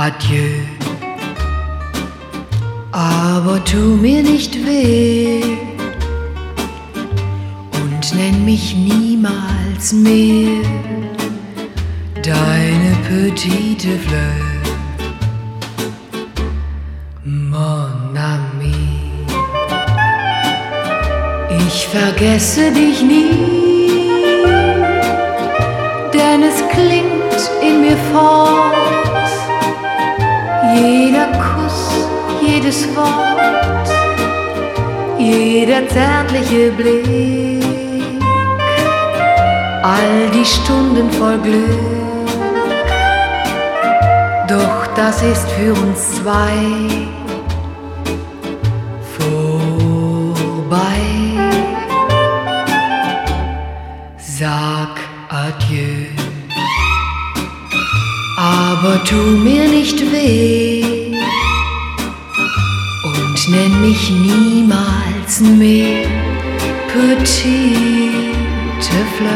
adieu. Aber tu mir nicht weh und nenn mich niemals mehr deine petite Fleur. Mon ami, ich vergesse dich nie, denn es klingt in mir fort. Jedes Wort, jeder zärtliche Blick, all die Stunden voll Glück. Doch das ist für uns zwei vorbei. Sag adieu, aber tu mir nicht weh und nenn mich niemals mehr Petite Fleur.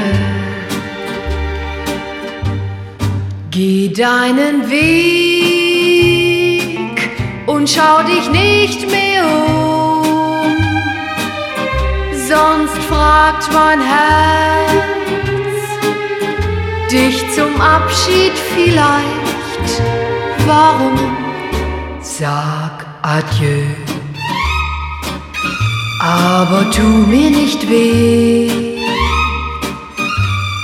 Geh deinen Weg und schau dich nicht mehr um, sonst fragt mein Herz dich zum Abschied vielleicht, warum? Sag adieu, aber tu mir nicht weh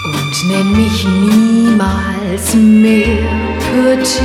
und nenn mich niemals mehr Petite